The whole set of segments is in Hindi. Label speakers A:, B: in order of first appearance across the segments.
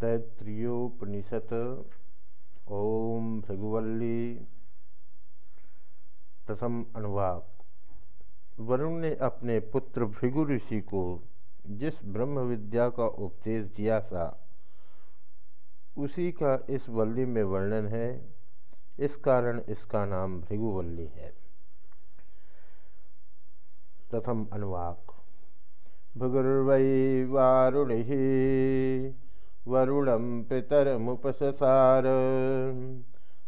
A: तैत्रियोपनिषत् ओम भृगुवल्ली। प्रथम अनुवाक। वरुण ने अपने पुत्र भृगु ऋषि को जिस ब्रह्म विद्या का उपदेश दिया था, उसी का इस वल्ली में वर्णन है। इस कारण इसका नाम भृगुवल्ली है। प्रथम अनुवाक। भृगुर्वै वारुणि वरुणं पितरमुपससार।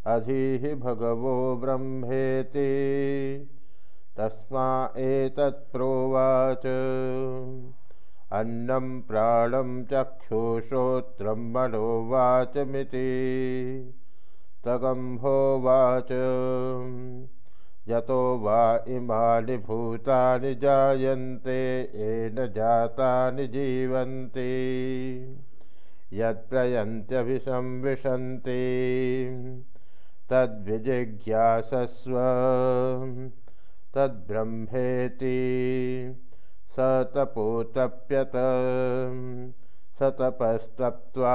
A: अधि भगवो ब्रह्मेति। तस्मा एतत्प्रोवाच अन्नं प्राणं चक्षुश्रोत्रं मनोवाचमिति। तगम्भोवाच यतो वा इमानि भूतानि जायन्ते, येन जातानि जीवन्ति। यत्प्रयन्त्यभिसंविशन्ति। तद्विजिज्ञासस्व। तद्ब्रह्मेति। स तपोतप्यत। सतपस्तप्वा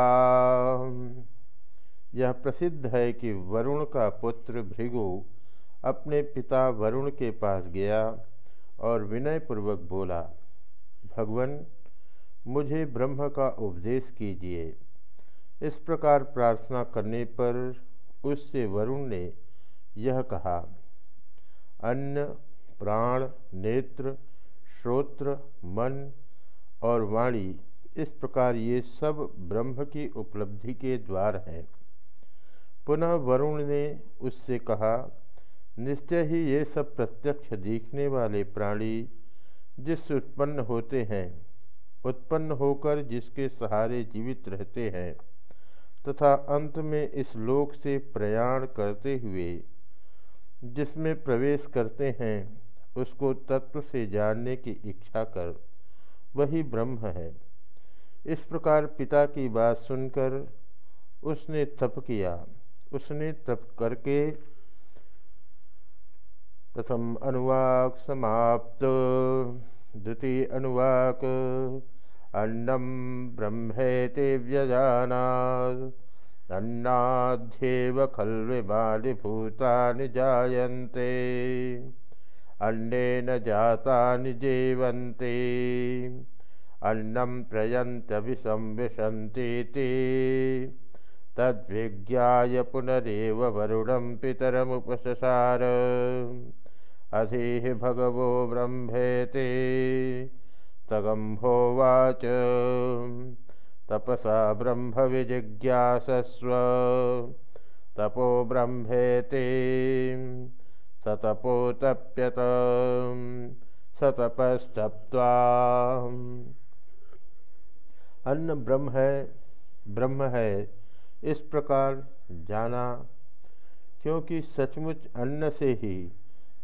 A: यह प्रसिद्ध है कि वरुण का पुत्र भृगु अपने पिता वरुण के पास गया और विनयपूर्वक बोला, भगवान मुझे ब्रह्म का उपदेश कीजिए। इस प्रकार प्रार्थना करने पर उससे वरुण ने यह कहा, अन्न, प्राण, नेत्र, श्रोत्र, मन और वाणी, इस प्रकार ये सब ब्रह्म की उपलब्धि के द्वार हैं। पुनः वरुण ने उससे कहा, निश्चय ही ये सब प्रत्यक्ष देखने वाले प्राणी जिस उत्पन्न होते हैं उत्पन्न होकर जिसके सहारे जीवित रहते हैं, तथा अंत में इस लोक से प्रयाण करते हुए जिसमें प्रवेश करते हैं, उसको तत्व से जानने की इच्छा कर, वही ब्रह्म है। इस प्रकार पिता की बात सुनकर उसने तप किया। उसने तप करके प्रथम अनुवाक समाप्त, द्वितीय अनुवाक अन्नं ब्रह्मेति व्यजानात् अन्नाध्येव खल्विमानि भूतानि जायन्ते अन्नेन जातानि जीवन्ति अन्नं प्रयन्त्यभिसंविशन्तीति तद्विज्ञाय पुनरेव वरुणं पितरमुपससार अधिः भगवो ब्रह्मेति तगम्भोवाच तपसा ब्रह्म विजिज्ञासस्व। तपो ब्रह्मेति। सतपोतप्यत सतपस्तप्त्वा अन्न ब्रह्म है ब्रह्म है, इस प्रकार जाना, क्योंकि सचमुच अन्न से ही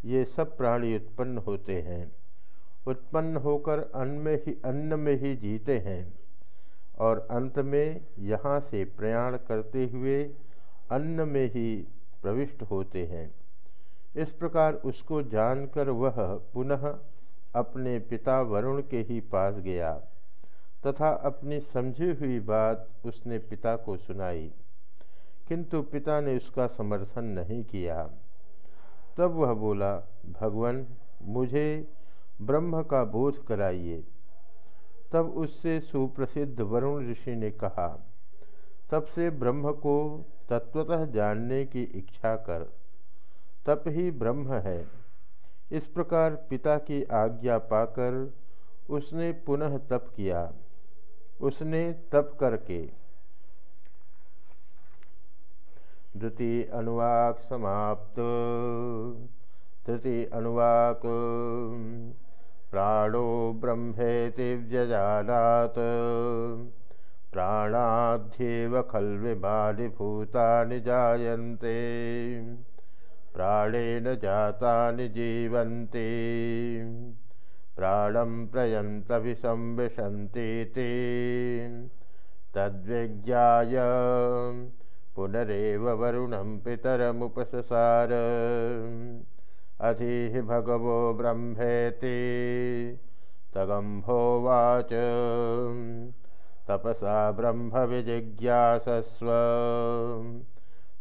A: ये सब प्राणी उत्पन्न होते हैं। उत्पन्न होकर अन्न में ही अन्न में ही जीते हैं। और अंत में यहाँ से प्रयाण करते हुए अन्न में ही प्रविष्ट होते हैं। इस प्रकार उसको जानकर वह पुनः अपने पिता वरुण के ही पास गया तथा अपनी समझी हुई बात उसने पिता को सुनाई। किंतु पिता ने उसका समर्थन नहीं किया। तब वह बोला, भगवान, मुझे ब्रह्म का बोध कराइए। तब उससे सुप्रसिद्ध वरुण ऋषि ने कहा, तब से ब्रह्म को तत्वतः जानने की इच्छा कर। तप ही ब्रह्म है। इस प्रकार पिता की आज्ञा पाकर उसने पुनः तप किया। उसने तप करके द्वितीय अनुवाक समाप्त। तृतीय अनुवाक प्राणो ब्रह्मेति व्यजानात्। प्राणाध्येव खल्विमानि भूतानि जायन्ते। प्राणेन जातानि जीवन्ति। प्राणं प्रयन्तभिसंविशन्तीति तद्विज्ञाय पुनरेव वरुणं पितरमुपससार अधि भगवो ब्रह्मेति। तगम्भोवाच तपसा ब्रह्म विजिज्ञासस्व।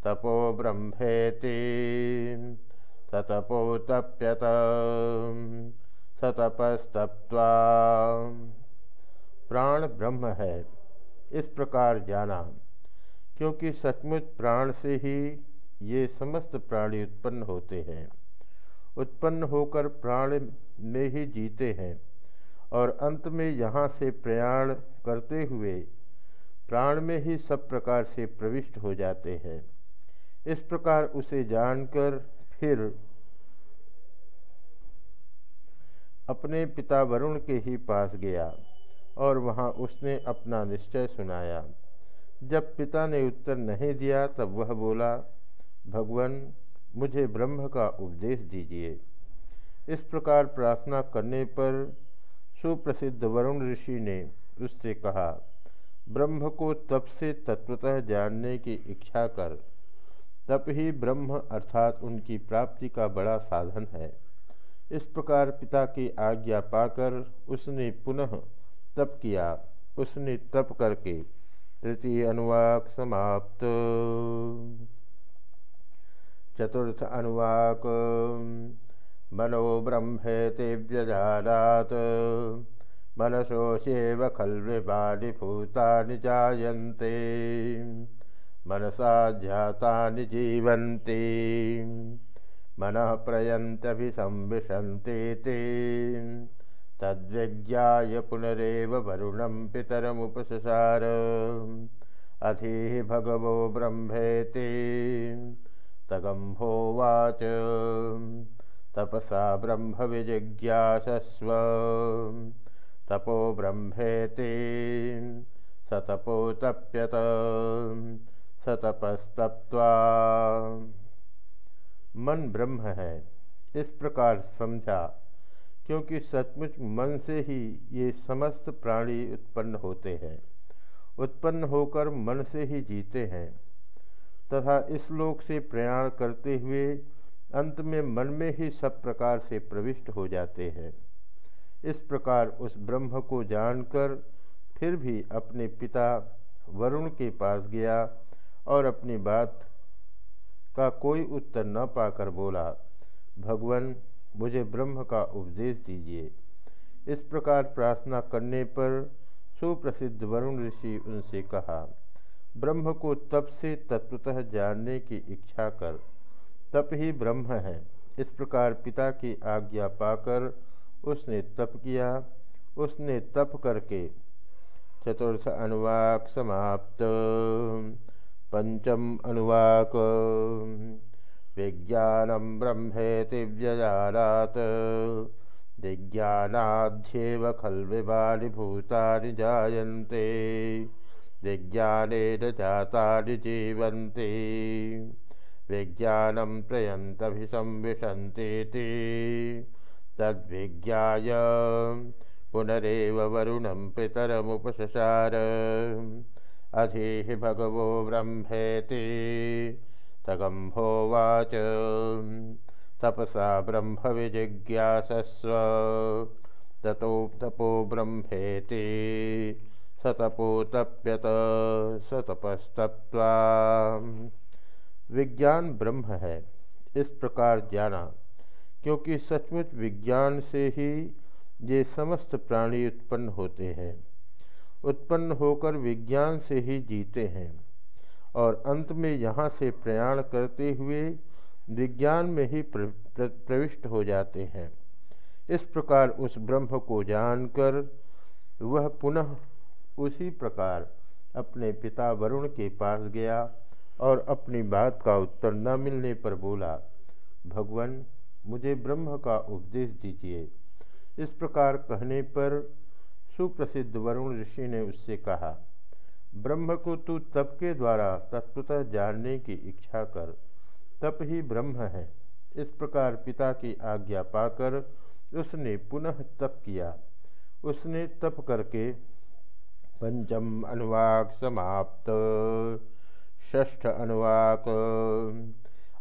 A: तपो ब्रह्मेति। ततपोतप्यत। सतपस्तप्वा प्राण ब्रह्म है, इस प्रकार जाना, क्योंकि सचमुच प्राण से ही ये समस्त प्राणी उत्पन्न होते हैं। उत्पन्न होकर प्राण में ही जीते हैं और अंत में यहाँ से प्रयाण करते हुए प्राण में ही सब प्रकार से प्रविष्ट हो जाते हैं। इस प्रकार उसे जानकर फिर अपने पिता वरुण के ही पास गया और वहाँ उसने अपना निश्चय सुनाया। जब पिता ने उत्तर नहीं दिया तब वह बोला, भगवान मुझे ब्रह्म का उपदेश दीजिए। इस प्रकार प्रार्थना करने पर सुप्रसिद्ध वरुण ऋषि ने उससे कहा, ब्रह्म को तप से तत्वतः जानने की इच्छा कर। तप ही ब्रह्म अर्थात उनकी प्राप्ति का बड़ा साधन है। इस प्रकार पिता की आज्ञा पाकर उसने पुनः तप किया। उसने तप करके तृतीय अनुवाक समाप्त। चतुर्थ अनुवाक। मनो ब्रह्मेति व्यजानात् मनसोऽस्येव खल्विमानि भूतानि जायन्ते। मनसा जातानि जीवन्ति। मनः प्रयन्तभिसंविशन्ति ते तद्विज्ञाय पुनरेव वरुणं पितरमुपससार। अधि भगवो ब्रह्मेति तगम्भोवाच तपसा ब्रह्म विजिज्ञासस्व तपो ब्रह्मेति सतपो तप्यत सतपस्तप्वा मन ब्रह्म है, इस प्रकार समझा, क्योंकि सचमुच मन से ही ये समस्त प्राणी उत्पन्न होते हैं। उत्पन्न होकर मन से ही जीते हैं। तथा इस लोक से प्रयाण करते हुए अंत में मन में ही सब प्रकार से प्रविष्ट हो जाते हैं। इस प्रकार उस ब्रह्म को जानकर फिर भी अपने पिता वरुण के पास गया और अपनी बात का कोई उत्तर न पाकर बोला, भगवान, मुझे ब्रह्म का उपदेश दीजिए। इस प्रकार प्रार्थना करने पर सुप्रसिद्ध वरुण ऋषि उनसे कहा ब्रह्म को तप से तत्वतः जानने की इच्छा कर, तप ही ब्रह्म है। इस प्रकार पिता की आज्ञा पाकर उसने तप किया। उसने तप करके चतुर्थ अनुवाक समाप्त। पंचम अनुवाक। विज्ञानम ब्रह्मेति व्यजानात्। विज्ञानाध्येव खल्विमानि भूतानि जायन्ते। विज्ञानेन जातानि जीवन्ति। विज्ञानं प्रयन्तभिसंविशन्तीति। तद्विज्ञाय पुनरेव वरुणं पितरमुपससार। अधि भगवो ब्रह्मेति। तगम्भोवाच तपसा ब्रह्म विजिज्ञासस्व ततो तपो ब्रह्मेति सतपोतप्यत सतपस्तप्वा विज्ञान ब्रह्म है, इस प्रकार जाना, क्योंकि सचमुच विज्ञान से ही ये समस्त प्राणी उत्पन्न होते हैं। उत्पन्न होकर विज्ञान से ही जीते हैं, और अंत में यहाँ से प्रयाण करते हुए विज्ञान में ही प्रविष्ट हो जाते हैं। इस प्रकार उस ब्रह्म को जानकर वह पुनः उसी प्रकार अपने पिता वरुण के पास गया और अपनी बात का उत्तर न मिलने पर बोला, भगवान, मुझे ब्रह्म का उपदेश दीजिए। इस प्रकार कहने पर सुप्रसिद्ध वरुण ऋषि ने उससे कहा, ब्रह्म को तू तप के द्वारा तत्वतः जानने की इच्छा कर। तप ही ब्रह्म है। इस प्रकार पिता की आज्ञा पाकर उसने पुनः तप किया। उसने तप करके पंचम अनुवाक समाप्त। ष्ठ अनुवाक।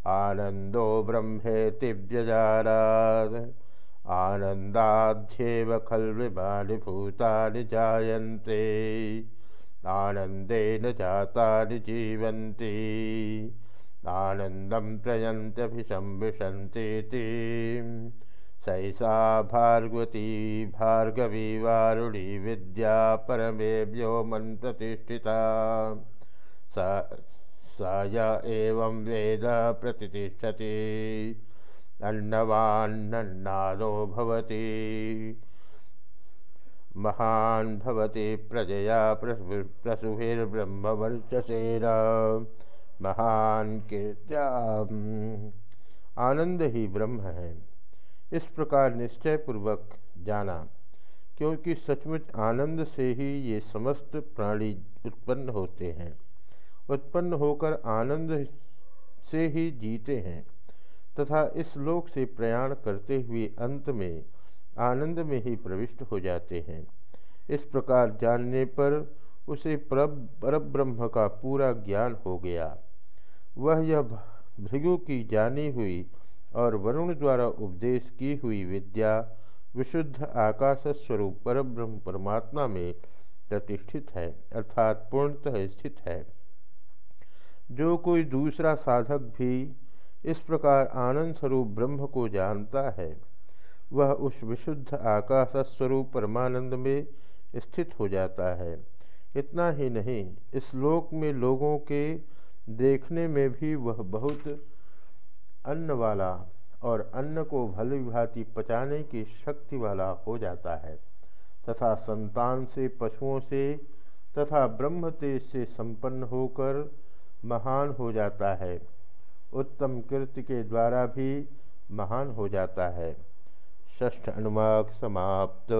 A: आनंदो ब्रह्मेति व्यजारात् आनन्दाध्येव खल्विमानि भूतानि जायन्ते। आनंदेन जाता जीवन्ति। आनंदम प्रयंत्यभिशंविशंती सैषा भार्गवती भार्गवी वारुणी विद्या परमे व्योमन प्रतिष्ठिता स एवं वेद प्रतिष्ठति। अन्नवान्नन्नादो भवति। महान भवति प्रजया प्रसुभिर्ब्रह्मवर्चसेन। महान कीर्त्या आनंद ही ब्रह्म है। इस प्रकार निश्चय पूर्वक जाना, क्योंकि सचमुच आनंद से ही ये समस्त प्राणी उत्पन्न होते हैं। उत्पन्न होकर आनंद से ही जीते हैं, तथा इस लोक से प्रयाण करते हुए अंत में आनंद में ही प्रविष्ट हो जाते हैं। इस प्रकार जानने पर उसे पर ब्रह्म का पूरा ज्ञान हो गया। वह यह भृगु की जानी हुई और वरुण द्वारा उपदेश की हुई विद्या विशुद्ध आकाश स्वरूप परब्रह्म परमात्मा में प्रतिष्ठित है, अर्थात पूर्णतः स्थित है। जो कोई दूसरा साधक भी इस प्रकार आनंद स्वरूप ब्रह्म को जानता है, वह उस विशुद्ध आकाश स्वरूप परमानंद में स्थित हो जाता है। इतना ही नहीं, इस लोक में लोगों के देखने में भी वह बहुत अन्न वाला और अन्न को भली भांति पचाने की शक्ति वाला हो जाता है, तथा संतान से, पशुओं से, तथा ब्रह्म तेज से संपन्न होकर महान हो जाता है। उत्तम कृत्य के द्वारा भी महान हो जाता है। षष्ठ अनुवाक समाप्त।